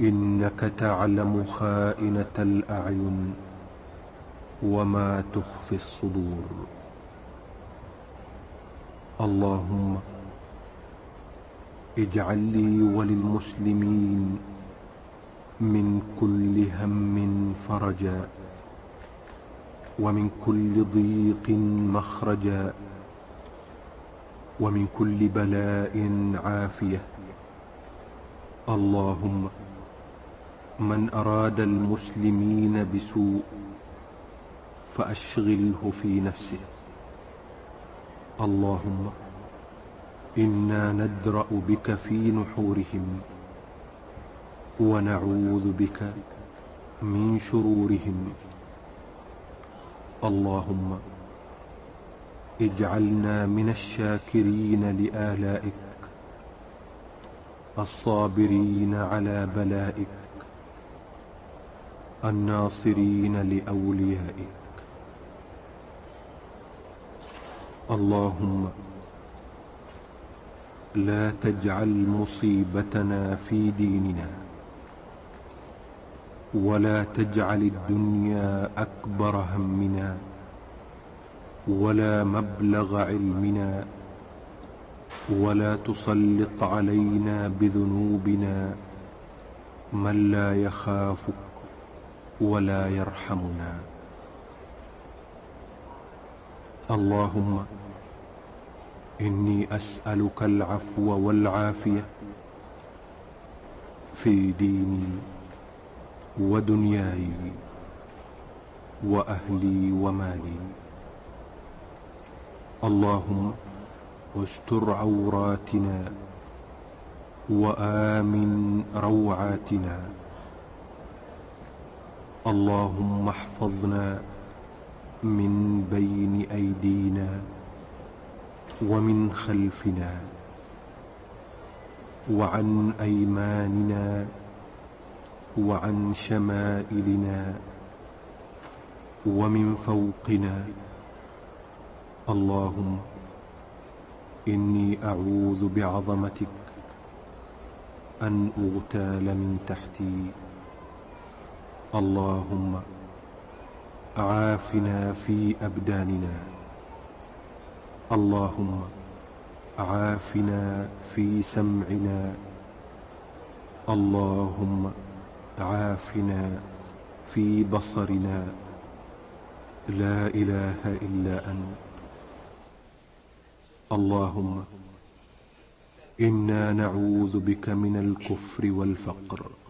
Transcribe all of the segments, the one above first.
إنك تعلم خائنة الأعين وما تخفي الصدور. اللهم اجعل لي وللمسلمين من كل هم فرجا ومن كل ضيق مخرجا ومن كل بلاء عافية. اللهم من أراد المسلمين بسوء فأشغله في نفسه. اللهم إنا ندرأ بك في نحورهم ونعوذ بك من شرورهم. اللهم اجعلنا من الشاكرين لآلائك الصابرين على بلائك الناصرين لأوليائك. اللهم لا تجعل مصيبتنا في ديننا ولا تجعل الدنيا أكبر همنا ولا مبلغ علمنا ولا تسلط علينا بذنوبنا من لا يخافك. ولا يرحمنا. اللهم إني أسألك العفو والعافية في ديني ودنياي وأهلي ومالي. اللهم استر عوراتنا وآمن روعاتنا. اللهم احفظنا من بين أيدينا ومن خلفنا وعن أيماننا وعن شمائلنا ومن فوقنا. اللهم إني أعوذ بعظمتك أن أغتال من تحتي. اللهم عافنا في أبداننا. اللهم عافنا في سمعنا. اللهم عافنا في بصرنا. لا إله إلا أنت. اللهم إنا نعوذ بك من الكفر والفقر.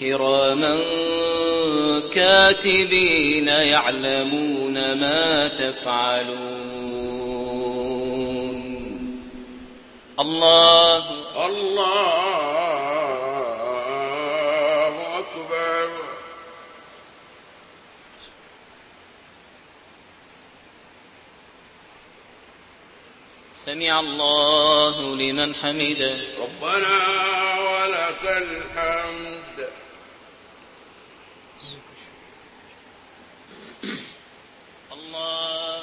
كراما كاتبين يعلمون ما تفعلون. الله الله أكبر. سمع الله لمن حمده. ربنا ولك الحمد الله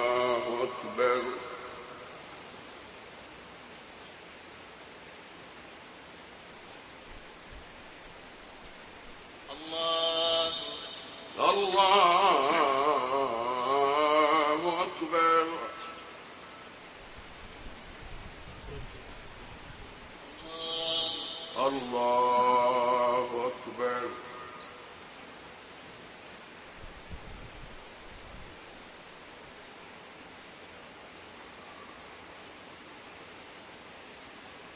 الله أكبر الله الله أكبر الله أكبر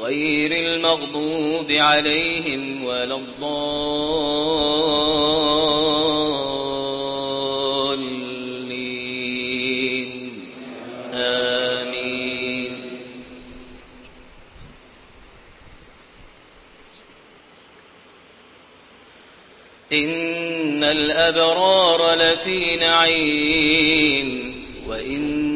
غير المغضوب عليهم ولا الضالين. آمين. إن الأبرار لفي نعيم وإن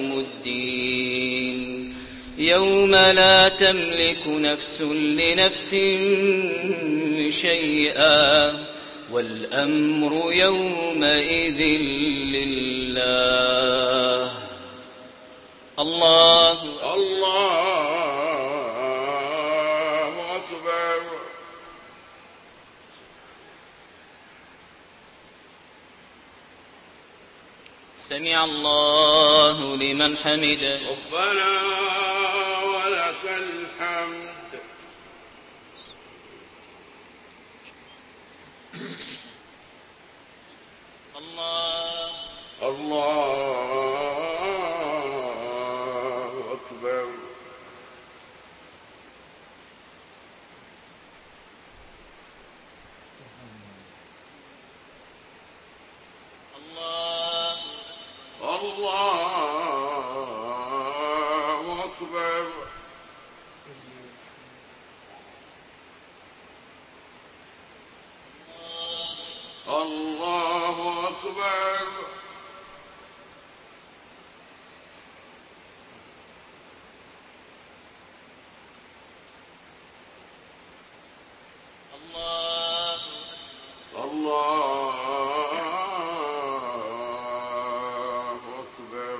يوم لا تملك نفس لنفس شيئا والأمر يومئذ لله. الله الله أكبر. سمع الله لمن حمده. ربنا ولك الحمد الله الله أكبر الله الله أكبر الله أكبر الله الله أكبر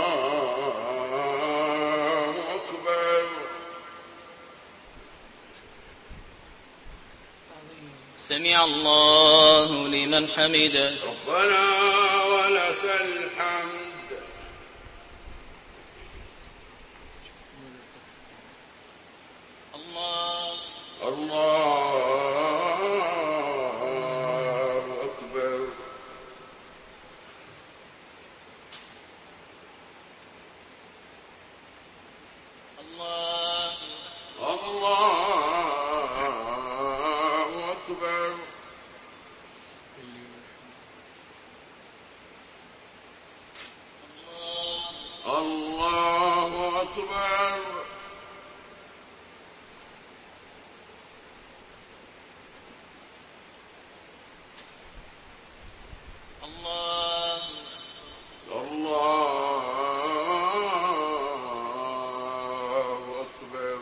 سمع الله لمن حمده. ربنا ولك الحمد. الله. الله أكبر الله الله أكبر الله أكبر الله الله أكبر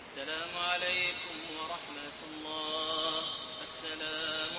السلام عليكم ورحمة الله السلام